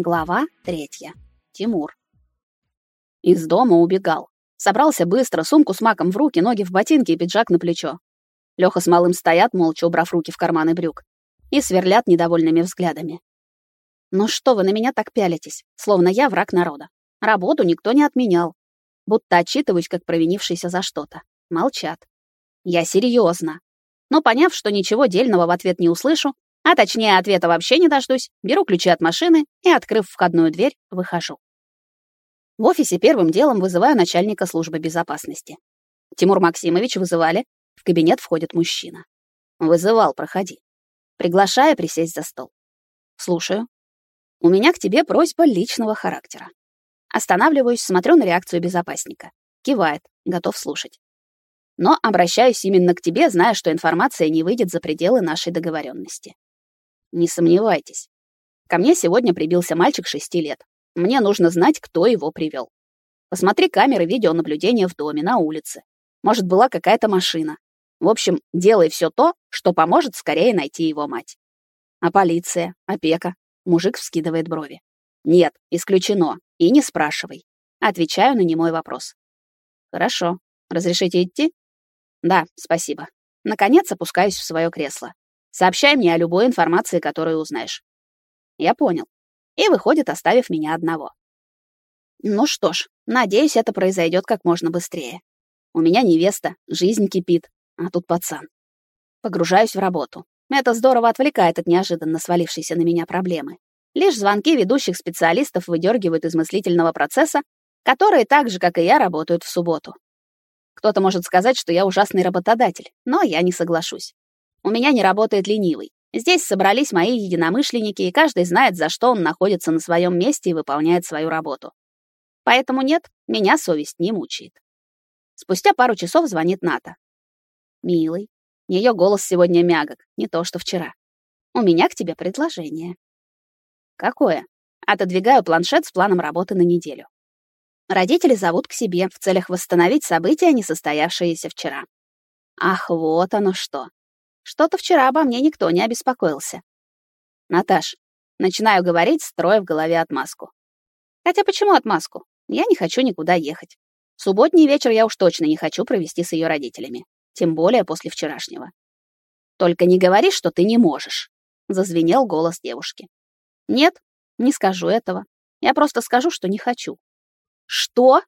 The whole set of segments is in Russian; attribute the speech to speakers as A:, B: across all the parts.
A: Глава третья. Тимур. Из дома убегал. Собрался быстро, сумку с маком в руки, ноги в ботинки и пиджак на плечо. Лёха с малым стоят, молча убрав руки в карманы брюк, и сверлят недовольными взглядами. «Ну что вы на меня так пялитесь, словно я враг народа? Работу никто не отменял. Будто отчитываюсь, как провинившийся за что-то. Молчат. Я серьезно. Но поняв, что ничего дельного в ответ не услышу, а точнее, ответа вообще не дождусь. Беру ключи от машины и, открыв входную дверь, выхожу. В офисе первым делом вызываю начальника службы безопасности. Тимур Максимович вызывали. В кабинет входит мужчина. Вызывал, проходи. Приглашая присесть за стол. Слушаю. У меня к тебе просьба личного характера. Останавливаюсь, смотрю на реакцию безопасника. Кивает, готов слушать. Но обращаюсь именно к тебе, зная, что информация не выйдет за пределы нашей договоренности. Не сомневайтесь. Ко мне сегодня прибился мальчик шести лет. Мне нужно знать, кто его привел. Посмотри камеры видеонаблюдения в доме, на улице. Может, была какая-то машина. В общем, делай все то, что поможет скорее найти его мать. А полиция, опека? Мужик вскидывает брови. Нет, исключено. И не спрашивай. Отвечаю на немой вопрос. Хорошо. Разрешите идти? Да, спасибо. Наконец опускаюсь в свое кресло. Сообщай мне о любой информации, которую узнаешь. Я понял. И выходит, оставив меня одного. Ну что ж, надеюсь, это произойдет как можно быстрее. У меня невеста, жизнь кипит, а тут пацан. Погружаюсь в работу. Это здорово отвлекает от неожиданно свалившейся на меня проблемы. Лишь звонки ведущих специалистов выдергивают из мыслительного процесса, которые так же, как и я, работают в субботу. Кто-то может сказать, что я ужасный работодатель, но я не соглашусь. У меня не работает ленивый. Здесь собрались мои единомышленники, и каждый знает, за что он находится на своем месте и выполняет свою работу. Поэтому нет, меня совесть не мучает. Спустя пару часов звонит Ната. «Милый, ее голос сегодня мягок, не то что вчера. У меня к тебе предложение». «Какое?» Отодвигаю планшет с планом работы на неделю. Родители зовут к себе в целях восстановить события, не состоявшиеся вчера. Ах, вот оно что. Что-то вчера обо мне никто не обеспокоился. Наташ, начинаю говорить, строя в голове отмазку. Хотя почему отмазку? Я не хочу никуда ехать. Субботний вечер я уж точно не хочу провести с ее родителями. Тем более после вчерашнего. Только не говори, что ты не можешь. Зазвенел голос девушки. Нет, не скажу этого. Я просто скажу, что не хочу. Что?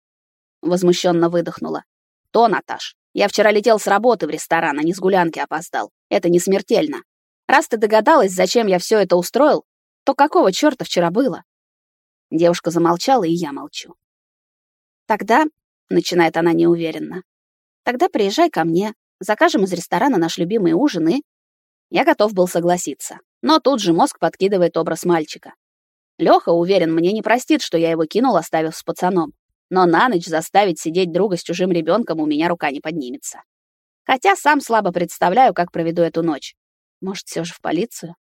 A: Возмущенно выдохнула. То, Наташ. Я вчера летел с работы в ресторан, а не с гулянки опоздал. Это не смертельно. Раз ты догадалась, зачем я все это устроил, то какого чёрта вчера было? Девушка замолчала, и я молчу. Тогда, начинает она неуверенно, тогда приезжай ко мне, закажем из ресторана наш любимый ужин и... Я готов был согласиться. Но тут же мозг подкидывает образ мальчика. Лёха, уверен, мне не простит, что я его кинул, оставив с пацаном. Но на ночь заставить сидеть друга с чужим ребенком у меня рука не поднимется. Хотя сам слабо представляю, как проведу эту ночь. Может, все же в полицию?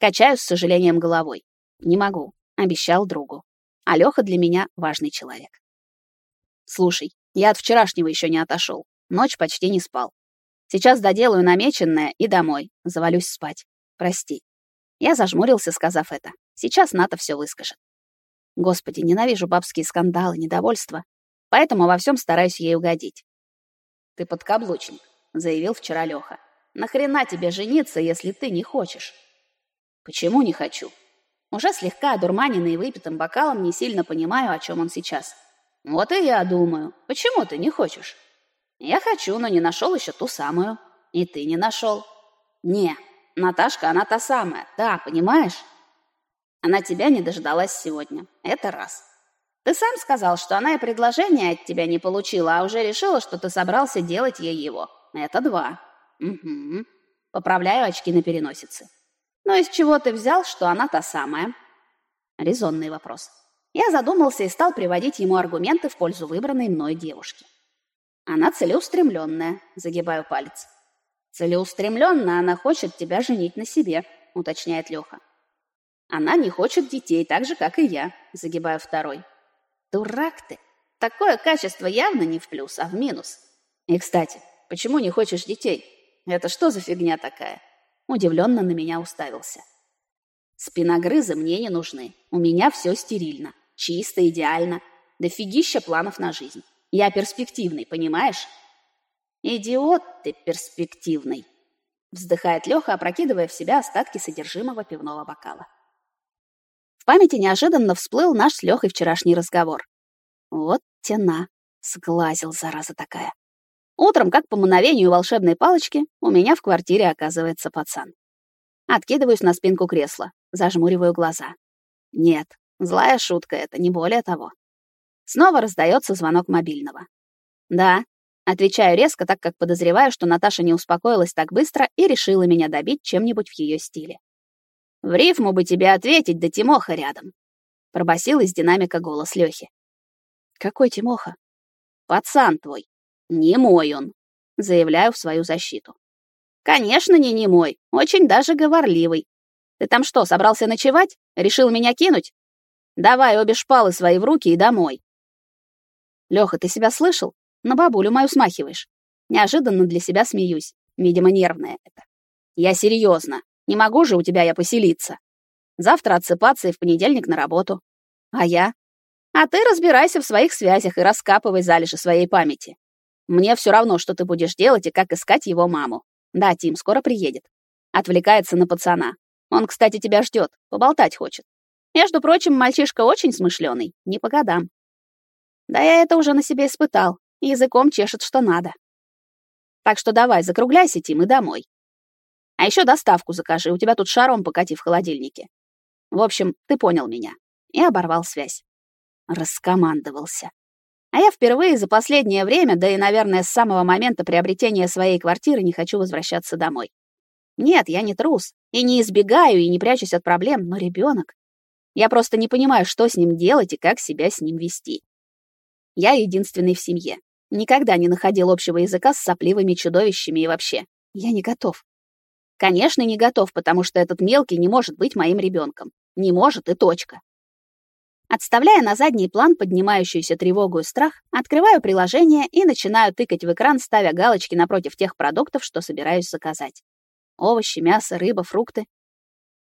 A: Качаю с сожалением головой. Не могу. Обещал другу. А Лёха для меня важный человек. Слушай, я от вчерашнего еще не отошел. Ночь почти не спал. Сейчас доделаю намеченное и домой. Завалюсь спать. Прости. Я зажмурился, сказав это. Сейчас Ната все выскажет. Господи, ненавижу бабские скандалы, недовольство. Поэтому во всем стараюсь ей угодить. «Ты подкаблучник», — заявил вчера Лёха. «Нахрена тебе жениться, если ты не хочешь?» «Почему не хочу?» Уже слегка одурманенный выпитым бокалом не сильно понимаю, о чем он сейчас. «Вот и я думаю. Почему ты не хочешь?» «Я хочу, но не нашел еще ту самую. И ты не нашел». «Не, Наташка, она та самая. Да, понимаешь?» Она тебя не дождалась сегодня. Это раз. Ты сам сказал, что она и предложение от тебя не получила, а уже решила, что ты собрался делать ей его. Это два. Угу. Поправляю очки на переносице. Но из чего ты взял, что она та самая? Резонный вопрос. Я задумался и стал приводить ему аргументы в пользу выбранной мной девушки. Она целеустремленная, загибаю палец. Целеустремленная она хочет тебя женить на себе, уточняет Леха. Она не хочет детей, так же, как и я, загибаю второй. Дурак ты. Такое качество явно не в плюс, а в минус. И, кстати, почему не хочешь детей? Это что за фигня такая? Удивленно на меня уставился. Спиногрызы мне не нужны. У меня все стерильно. Чисто, идеально. Дофигища планов на жизнь. Я перспективный, понимаешь? Идиот ты перспективный. Вздыхает Леха, опрокидывая в себя остатки содержимого пивного бокала. Памяти неожиданно всплыл наш с Лехой вчерашний разговор. Вот тена. Сглазил, зараза такая. Утром, как по мановению волшебной палочки, у меня в квартире оказывается пацан. Откидываюсь на спинку кресла, зажмуриваю глаза. Нет, злая шутка это, не более того. Снова раздается звонок мобильного. Да, отвечаю резко, так как подозреваю, что Наташа не успокоилась так быстро и решила меня добить чем-нибудь в ее стиле. В рифму бы тебе ответить, да Тимоха рядом. Пробасил из динамика голос Лёхи. Какой Тимоха? Пацан твой. Не мой он, заявляю в свою защиту. Конечно, не не мой, очень даже говорливый. Ты там что, собрался ночевать? Решил меня кинуть? Давай обе шпалы свои в руки и домой. Лёха, ты себя слышал? На бабулю мою смахиваешь. Неожиданно для себя смеюсь. Видимо, нервное это. Я серьезно. Не могу же у тебя я поселиться. Завтра отсыпаться и в понедельник на работу. А я? А ты разбирайся в своих связях и раскапывай залежи своей памяти. Мне все равно, что ты будешь делать и как искать его маму. Да, Тим скоро приедет. Отвлекается на пацана. Он, кстати, тебя ждет, поболтать хочет. Между прочим, мальчишка очень смышленый, не по годам. Да я это уже на себе испытал. Языком чешет, что надо. Так что давай, закругляйся, Тим, и домой. А еще доставку закажи, у тебя тут шаром покати в холодильнике. В общем, ты понял меня. И оборвал связь раскомандовался. А я впервые за последнее время, да и, наверное, с самого момента приобретения своей квартиры не хочу возвращаться домой. Нет, я не трус, и не избегаю, и не прячусь от проблем, но ребенок. Я просто не понимаю, что с ним делать и как себя с ним вести. Я единственный в семье. Никогда не находил общего языка с сопливыми чудовищами и вообще. Я не готов. Конечно, не готов, потому что этот мелкий не может быть моим ребенком. Не может и точка. Отставляя на задний план поднимающуюся тревогу и страх, открываю приложение и начинаю тыкать в экран, ставя галочки напротив тех продуктов, что собираюсь заказать. Овощи, мясо, рыба, фрукты.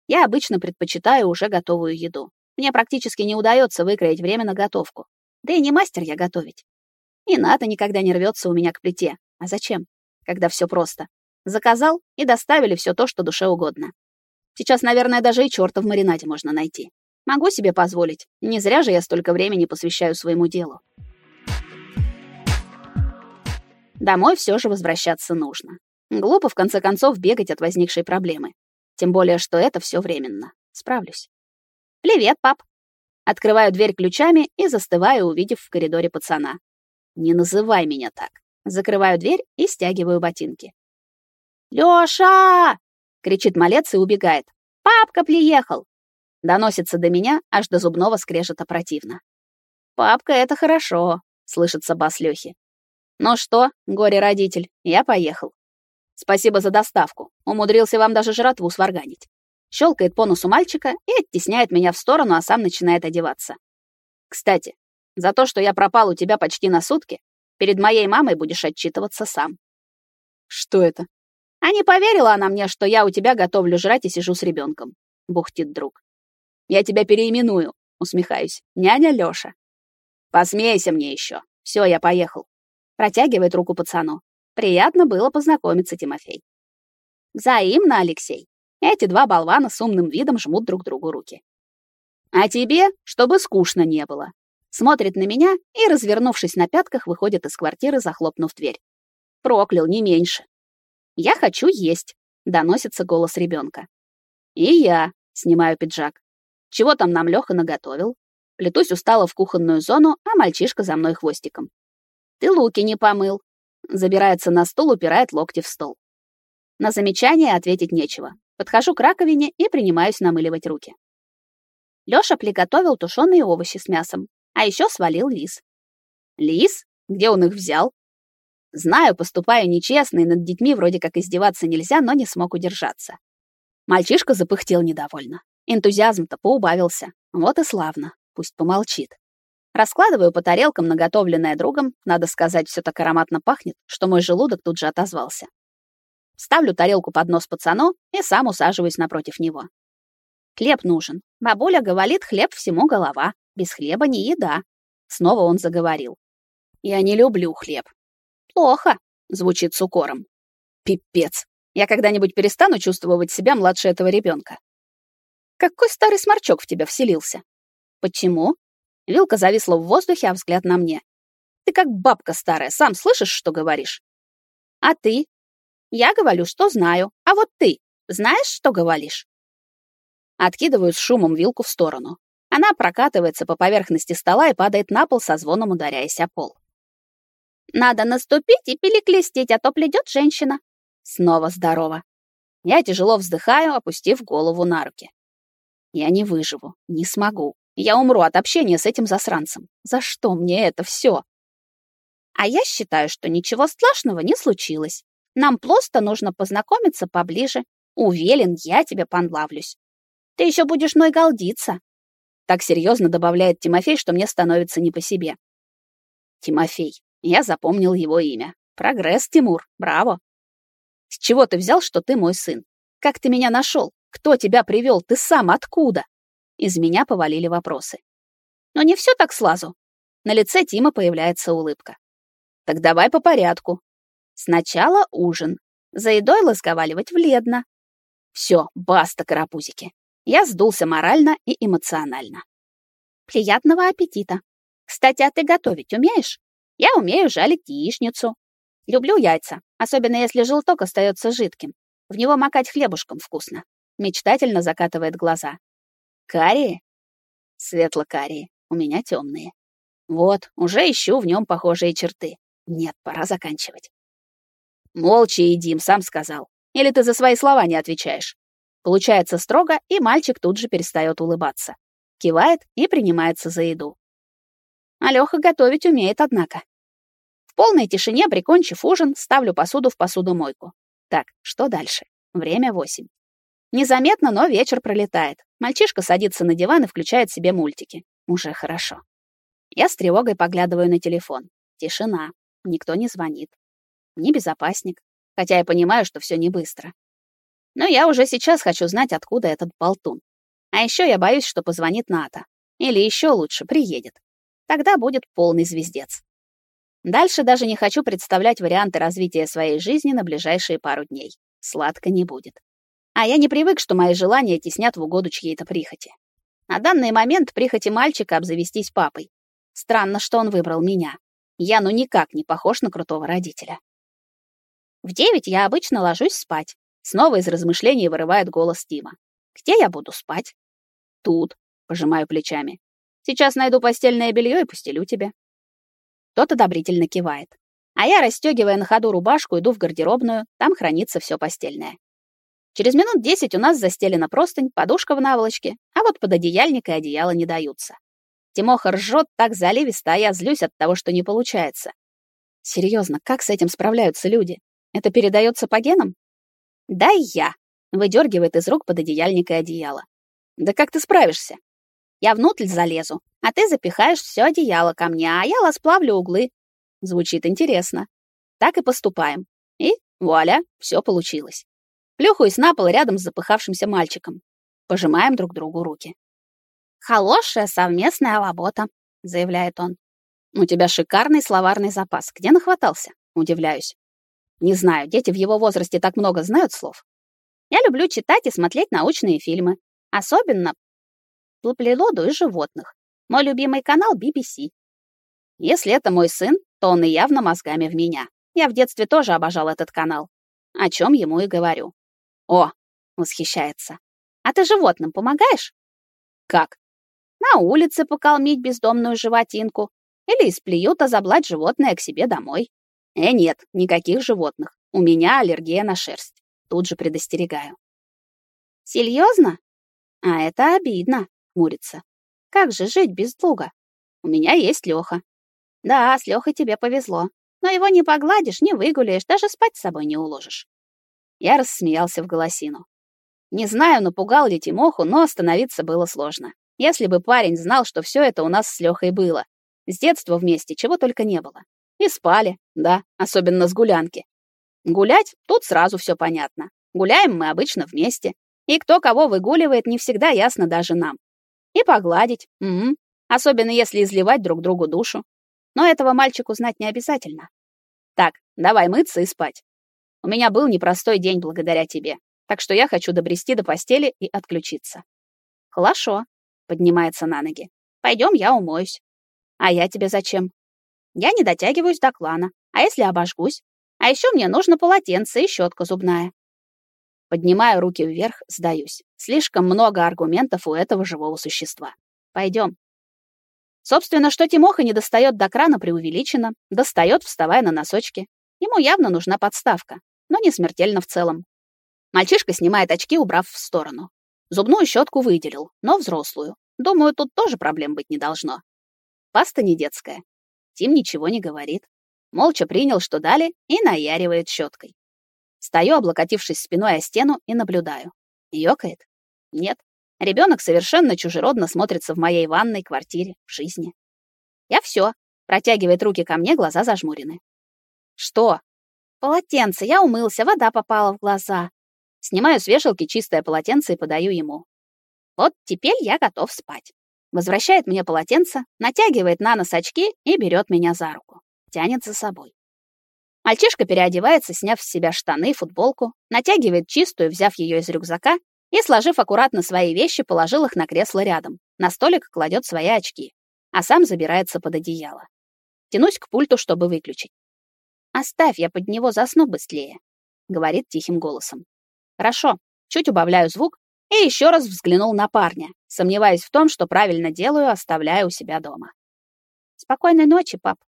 A: Я обычно предпочитаю уже готовую еду. Мне практически не удается выкроить время на готовку. Да и не мастер я готовить. И НАТО никогда не рвется у меня к плите. А зачем? Когда все просто. Заказал и доставили все то, что душе угодно. Сейчас, наверное, даже и чёрта в маринаде можно найти. Могу себе позволить. Не зря же я столько времени посвящаю своему делу. Домой все же возвращаться нужно. Глупо, в конце концов, бегать от возникшей проблемы. Тем более, что это все временно. Справлюсь. «Привет, пап!» Открываю дверь ключами и застываю, увидев в коридоре пацана. «Не называй меня так!» Закрываю дверь и стягиваю ботинки. «Лёша!» — кричит малец и убегает. «Папка приехал!» Доносится до меня аж до зубного скрежета противно. «Папка, это хорошо», — слышится бас Лёхи. «Ну что, горе-родитель, я поехал. Спасибо за доставку. Умудрился вам даже жратву сварганить». Щелкает по носу мальчика и оттесняет меня в сторону, а сам начинает одеваться. «Кстати, за то, что я пропал у тебя почти на сутки, перед моей мамой будешь отчитываться сам». «Что это?» «А не поверила она мне, что я у тебя готовлю жрать и сижу с ребенком», — бухтит друг. Я тебя переименую, усмехаюсь. Няня Лёша. Посмейся мне еще. Все, я поехал. Протягивает руку пацану. Приятно было познакомиться, Тимофей. Взаимно, Алексей. Эти два болвана с умным видом жмут друг другу руки. А тебе, чтобы скучно не было. Смотрит на меня и, развернувшись на пятках, выходит из квартиры, захлопнув дверь. Проклял не меньше. Я хочу есть, доносится голос ребенка. И я снимаю пиджак. Чего там нам Лёха наготовил? Плетусь устало в кухонную зону, а мальчишка за мной хвостиком. Ты луки не помыл. Забирается на стул, упирает локти в стол. На замечание ответить нечего. Подхожу к раковине и принимаюсь намыливать руки. Лёша приготовил тушеные овощи с мясом, а еще свалил лис. Лис? Где он их взял? Знаю, поступаю нечестно, и над детьми вроде как издеваться нельзя, но не смог удержаться. Мальчишка запыхтел недовольно. Энтузиазм-то поубавился. Вот и славно. Пусть помолчит. Раскладываю по тарелкам наготовленное другом. Надо сказать, все так ароматно пахнет, что мой желудок тут же отозвался. Ставлю тарелку под нос пацану и сам усаживаюсь напротив него. Хлеб нужен. Бабуля говорит, хлеб всему голова. Без хлеба не еда. Снова он заговорил. Я не люблю хлеб. Плохо, звучит с укором. Пипец. Я когда-нибудь перестану чувствовать себя младше этого ребенка. Какой старый сморчок в тебя вселился? Почему? Вилка зависла в воздухе, а взгляд на мне. Ты как бабка старая, сам слышишь, что говоришь? А ты? Я говорю, что знаю. А вот ты знаешь, что говоришь? Откидываю с шумом вилку в сторону. Она прокатывается по поверхности стола и падает на пол со звоном ударяясь о пол. Надо наступить и переклестить, а то пледет женщина. Снова здорово. Я тяжело вздыхаю, опустив голову на руки. Я не выживу, не смогу. Я умру от общения с этим засранцем. За что мне это все? А я считаю, что ничего страшного не случилось. Нам просто нужно познакомиться поближе. Уверен, я тебе понравлюсь. Ты еще будешь мной галдиться. Так серьезно добавляет Тимофей, что мне становится не по себе. Тимофей. Я запомнил его имя. Прогресс, Тимур. Браво. С чего ты взял, что ты мой сын? Как ты меня нашел? Кто тебя привел? Ты сам откуда? Из меня повалили вопросы. Но не все так слазу. На лице Тима появляется улыбка. Так давай по порядку. Сначала ужин. За едой ласковаливать вледно. Все, баста, карапузики. Я сдулся морально и эмоционально. Приятного аппетита. Кстати, а ты готовить умеешь? Я умею жалить яичницу. Люблю яйца, особенно если желток остается жидким. В него макать хлебушком вкусно. Мечтательно закатывает глаза. Карие? Светло-карие. У меня темные. Вот, уже ищу в нем похожие черты. Нет, пора заканчивать. Молча едим, сам сказал. Или ты за свои слова не отвечаешь? Получается строго, и мальчик тут же перестает улыбаться. Кивает и принимается за еду. Алёха готовить умеет, однако. В полной тишине, прикончив ужин, ставлю посуду в посудомойку. Так, что дальше? Время восемь. Незаметно, но вечер пролетает. Мальчишка садится на диван и включает себе мультики. Уже хорошо. Я с тревогой поглядываю на телефон. Тишина. Никто не звонит. Не безопасник. Хотя я понимаю, что все не быстро. Но я уже сейчас хочу знать, откуда этот болтун. А еще я боюсь, что позвонит Ната. Или еще лучше, приедет. Тогда будет полный звездец. Дальше даже не хочу представлять варианты развития своей жизни на ближайшие пару дней. Сладко не будет. А я не привык, что мои желания теснят в угоду чьей-то прихоти. На данный момент прихоти мальчика обзавестись папой. Странно, что он выбрал меня. Я ну никак не похож на крутого родителя. В девять я обычно ложусь спать, Снова из размышлений вырывает голос Тима. «Где я буду спать?» «Тут», — пожимаю плечами. «Сейчас найду постельное белье и постелю тебе». Тот одобрительно кивает. А я, расстегивая на ходу рубашку, иду в гардеробную, там хранится все постельное. Через минут десять у нас застелена простынь, подушка в наволочке, а вот под одеяльник и одеяло не даются. Тимоха ржет так заливисто, а я злюсь от того, что не получается. Серьезно, как с этим справляются люди? Это передается по генам? «Дай я!» — выдергивает из рук пододеяльник и одеяло. «Да как ты справишься?» «Я внутрь залезу, а ты запихаешь все одеяло ко мне, а я расплавлю углы». Звучит интересно. Так и поступаем. И вуаля, все получилось. Плюхаюсь на пол рядом с запыхавшимся мальчиком. Пожимаем друг другу руки. «Хорошая совместная работа», — заявляет он. «У тебя шикарный словарный запас. Где нахватался?» — удивляюсь. Не знаю, дети в его возрасте так много знают слов. Я люблю читать и смотреть научные фильмы, особенно про и животных. Мой любимый канал BBC. Если это мой сын, то он и явно мозгами в меня. Я в детстве тоже обожал этот канал, о чем ему и говорю. О, восхищается. А ты животным помогаешь? Как? На улице покалмить бездомную животинку или из приюта заблать животное к себе домой. Э, нет, никаких животных. У меня аллергия на шерсть. Тут же предостерегаю. Серьезно? А это обидно, хмурится. Как же жить без друга? У меня есть Леха. Да, с Лехой тебе повезло. Но его не погладишь, не выгуляешь, даже спать с собой не уложишь. Я рассмеялся в голосину. Не знаю, напугал ли Тимоху, но остановиться было сложно. Если бы парень знал, что все это у нас с Лехой было. С детства вместе чего только не было. И спали, да, особенно с гулянки. Гулять тут сразу все понятно. Гуляем мы обычно вместе. И кто кого выгуливает, не всегда ясно даже нам. И погладить, угу. особенно если изливать друг другу душу. Но этого мальчику знать не обязательно. Так, давай мыться и спать. У меня был непростой день благодаря тебе, так что я хочу добрести до постели и отключиться. Хорошо, поднимается на ноги. Пойдем, я умоюсь. А я тебе зачем? Я не дотягиваюсь до клана. А если обожгусь? А еще мне нужно полотенце и щетка зубная. Поднимаю руки вверх, сдаюсь. Слишком много аргументов у этого живого существа. Пойдем. Собственно, что Тимоха не достает до крана преувеличено, достает, вставая на носочки. Ему явно нужна подставка, но не смертельно в целом. Мальчишка снимает очки, убрав в сторону. Зубную щетку выделил, но взрослую. Думаю, тут тоже проблем быть не должно. Паста не детская. Тим ничего не говорит. Молча принял, что дали, и наяривает щеткой. Стою, облокотившись спиной о стену, и наблюдаю. Ёкает? Нет. Ребенок совершенно чужеродно смотрится в моей ванной, квартире, в жизни. Я все. Протягивает руки ко мне, глаза зажмурены. Что? Полотенце, я умылся, вода попала в глаза. Снимаю с вешалки чистое полотенце и подаю ему. Вот теперь я готов спать. Возвращает мне полотенце, натягивает на нос очки и берет меня за руку. Тянет за собой. Мальчишка переодевается, сняв с себя штаны и футболку, натягивает чистую, взяв ее из рюкзака, и, сложив аккуратно свои вещи, положил их на кресло рядом. На столик кладет свои очки, а сам забирается под одеяло. Тянусь к пульту, чтобы выключить. «Оставь, я под него засну быстрее», — говорит тихим голосом. «Хорошо». Чуть убавляю звук и еще раз взглянул на парня, сомневаясь в том, что правильно делаю, оставляя у себя дома. «Спокойной ночи, пап».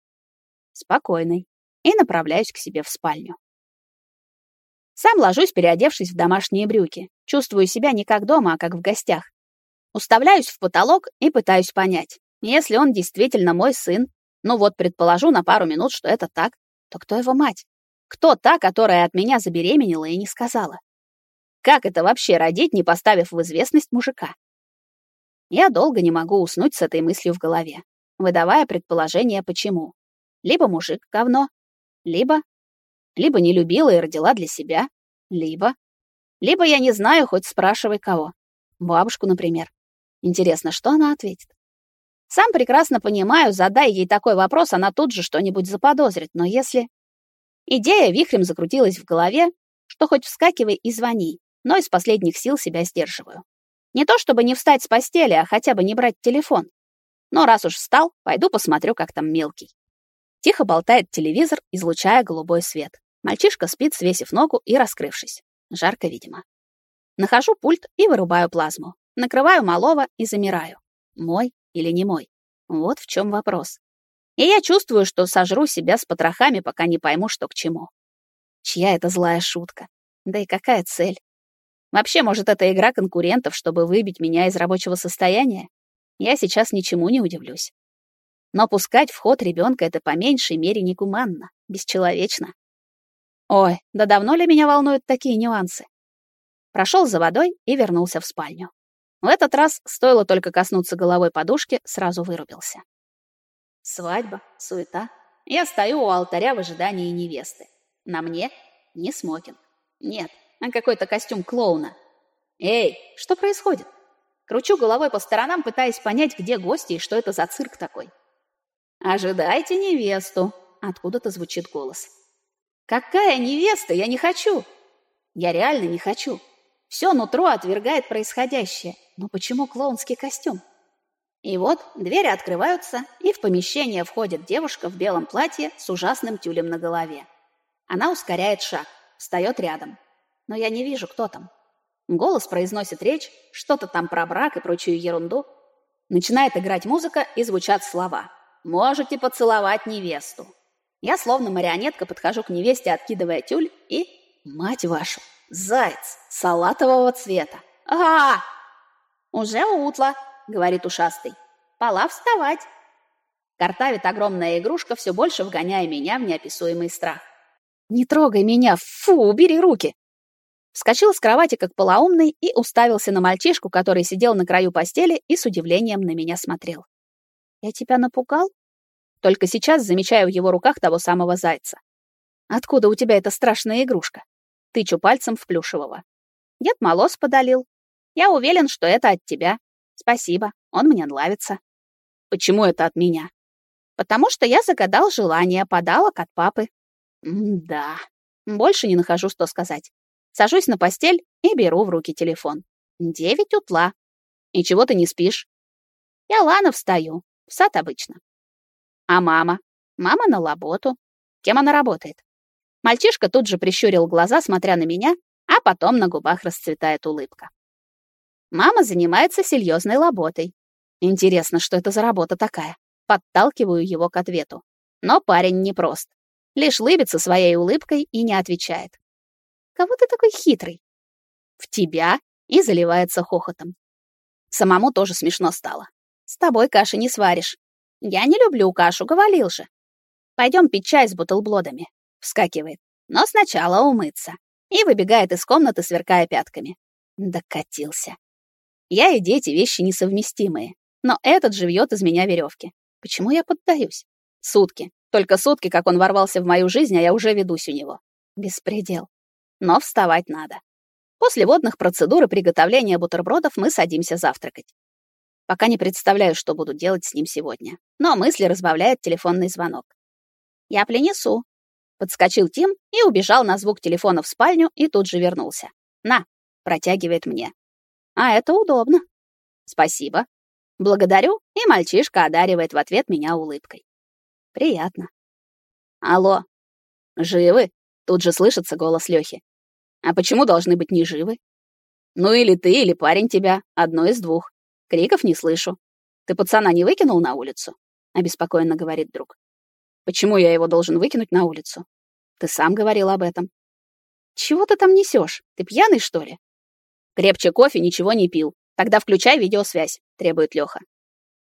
A: «Спокойной», и направляюсь к себе в спальню. Сам ложусь, переодевшись в домашние брюки. Чувствую себя не как дома, а как в гостях. Уставляюсь в потолок и пытаюсь понять, если он действительно мой сын, ну вот предположу на пару минут, что это так, то кто его мать? Кто та, которая от меня забеременела и не сказала? Как это вообще родить, не поставив в известность мужика? Я долго не могу уснуть с этой мыслью в голове, выдавая предположение, почему. Либо мужик говно, либо... Либо не любила и родила для себя. Либо... Либо я не знаю, хоть спрашивай кого. Бабушку, например. Интересно, что она ответит? Сам прекрасно понимаю, задай ей такой вопрос, она тут же что-нибудь заподозрит. Но если... Идея вихрем закрутилась в голове, что хоть вскакивай и звони, но из последних сил себя сдерживаю. Не то чтобы не встать с постели, а хотя бы не брать телефон. Но раз уж встал, пойду посмотрю, как там мелкий. Тихо болтает телевизор, излучая голубой свет. Мальчишка спит, свесив ногу и раскрывшись. Жарко, видимо. Нахожу пульт и вырубаю плазму. Накрываю малого и замираю. Мой или не мой? Вот в чем вопрос. И я чувствую, что сожру себя с потрохами, пока не пойму, что к чему. Чья это злая шутка? Да и какая цель? Вообще, может, это игра конкурентов, чтобы выбить меня из рабочего состояния? Я сейчас ничему не удивлюсь. Но пускать в ход ребенка это по меньшей мере негуманно, бесчеловечно. Ой, да давно ли меня волнуют такие нюансы? Прошел за водой и вернулся в спальню. В этот раз, стоило только коснуться головой подушки, сразу вырубился. Свадьба, суета. Я стою у алтаря в ожидании невесты. На мне не смокинг. Нет, а какой-то костюм клоуна. Эй, что происходит? Кручу головой по сторонам, пытаясь понять, где гости и что это за цирк такой. «Ожидайте невесту», — откуда-то звучит голос. «Какая невеста? Я не хочу!» «Я реально не хочу. Все нутро отвергает происходящее. Но почему клоунский костюм?» И вот двери открываются, и в помещение входит девушка в белом платье с ужасным тюлем на голове. Она ускоряет шаг, встает рядом. Но я не вижу, кто там. Голос произносит речь, что-то там про брак и прочую ерунду. Начинает играть музыка, и звучат слова. Можете поцеловать невесту. Я словно марионетка подхожу к невесте, откидывая тюль, и... Мать вашу! Заяц! Салатового цвета! а, «Уже утро», — говорит ушастый. «Пора вставать». Картавит огромная игрушка, все больше вгоняя меня в неописуемый страх. «Не трогай меня! Фу, убери руки!» Вскочил с кровати, как полоумный, и уставился на мальчишку, который сидел на краю постели и с удивлением на меня смотрел. «Я тебя напугал?» Только сейчас замечаю в его руках того самого зайца. «Откуда у тебя эта страшная игрушка?» Тычу пальцем в плюшевого. Дед Мороз подалил. Я уверен, что это от тебя. Спасибо, он мне нравится. Почему это от меня? Потому что я загадал желание, подарок от папы. М да. Больше не нахожу, что сказать. Сажусь на постель и беру в руки телефон. Девять утла. И чего ты не спишь? Я лано встаю. В сад обычно. А мама? Мама на работу. Кем она работает? Мальчишка тут же прищурил глаза, смотря на меня, а потом на губах расцветает улыбка. Мама занимается серьезной работой. Интересно, что это за работа такая? Подталкиваю его к ответу. Но парень непрост. Лишь лыбится своей улыбкой и не отвечает. Кого ты такой хитрый? В тебя и заливается хохотом. Самому тоже смешно стало. С тобой каши не сваришь. Я не люблю кашу, говорил же. Пойдем пить чай с бутлблодами. Вскакивает. Но сначала умыться. И выбегает из комнаты, сверкая пятками. Докатился. Я и дети — вещи несовместимые. Но этот живет из меня веревки. Почему я поддаюсь? Сутки. Только сутки, как он ворвался в мою жизнь, а я уже ведусь у него. Беспредел но вставать надо. После водных процедур и приготовления бутербродов мы садимся завтракать. Пока не представляю, что буду делать с ним сегодня. Но мысли разбавляет телефонный звонок. «Я принесу». Подскочил Тим и убежал на звук телефона в спальню и тут же вернулся. «На», — протягивает мне. «А это удобно». «Спасибо». Благодарю, и мальчишка одаривает в ответ меня улыбкой. Приятно. «Алло, живы?» Тут же слышится голос Лёхи. А почему должны быть неживы? Ну или ты, или парень тебя, одно из двух. Криков не слышу. Ты пацана не выкинул на улицу? Обеспокоенно говорит друг. Почему я его должен выкинуть на улицу? Ты сам говорил об этом. Чего ты там несешь? Ты пьяный, что ли? Крепче кофе ничего не пил. Тогда включай видеосвязь, требует Лёха.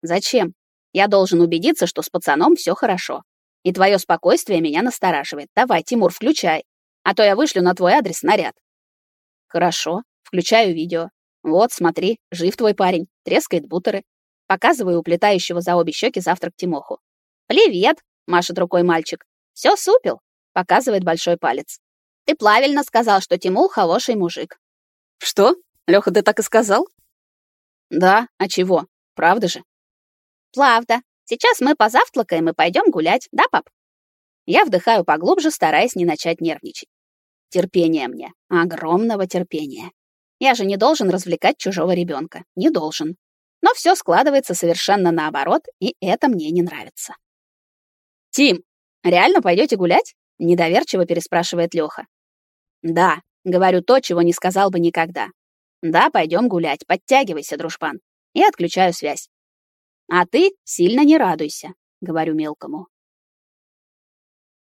A: Зачем? Я должен убедиться, что с пацаном все хорошо. И твое спокойствие меня настораживает. Давай, Тимур, включай. А то я вышлю на твой адрес наряд. Хорошо, включаю видео. Вот, смотри, жив твой парень, трескает бутеры. Показываю уплетающего за обе щеки завтрак Тимоху. «Привет!» — машет рукой мальчик. «Все супил!» — показывает большой палец. «Ты правильно сказал, что Тимул хороший мужик». «Что? Леха, ты так и сказал?» «Да, а чего? Правда же?» «Правда. Сейчас мы позавтракаем и пойдем гулять, да, пап? Я вдыхаю поглубже, стараясь не начать нервничать. Терпение мне, огромного терпения. Я же не должен развлекать чужого ребенка, не должен. Но все складывается совершенно наоборот, и это мне не нравится. Тим, реально пойдете гулять? недоверчиво переспрашивает Леха. Да, говорю то, чего не сказал бы никогда. Да, пойдем гулять, подтягивайся, дружбан. И отключаю связь. А ты сильно не радуйся, говорю мелкому.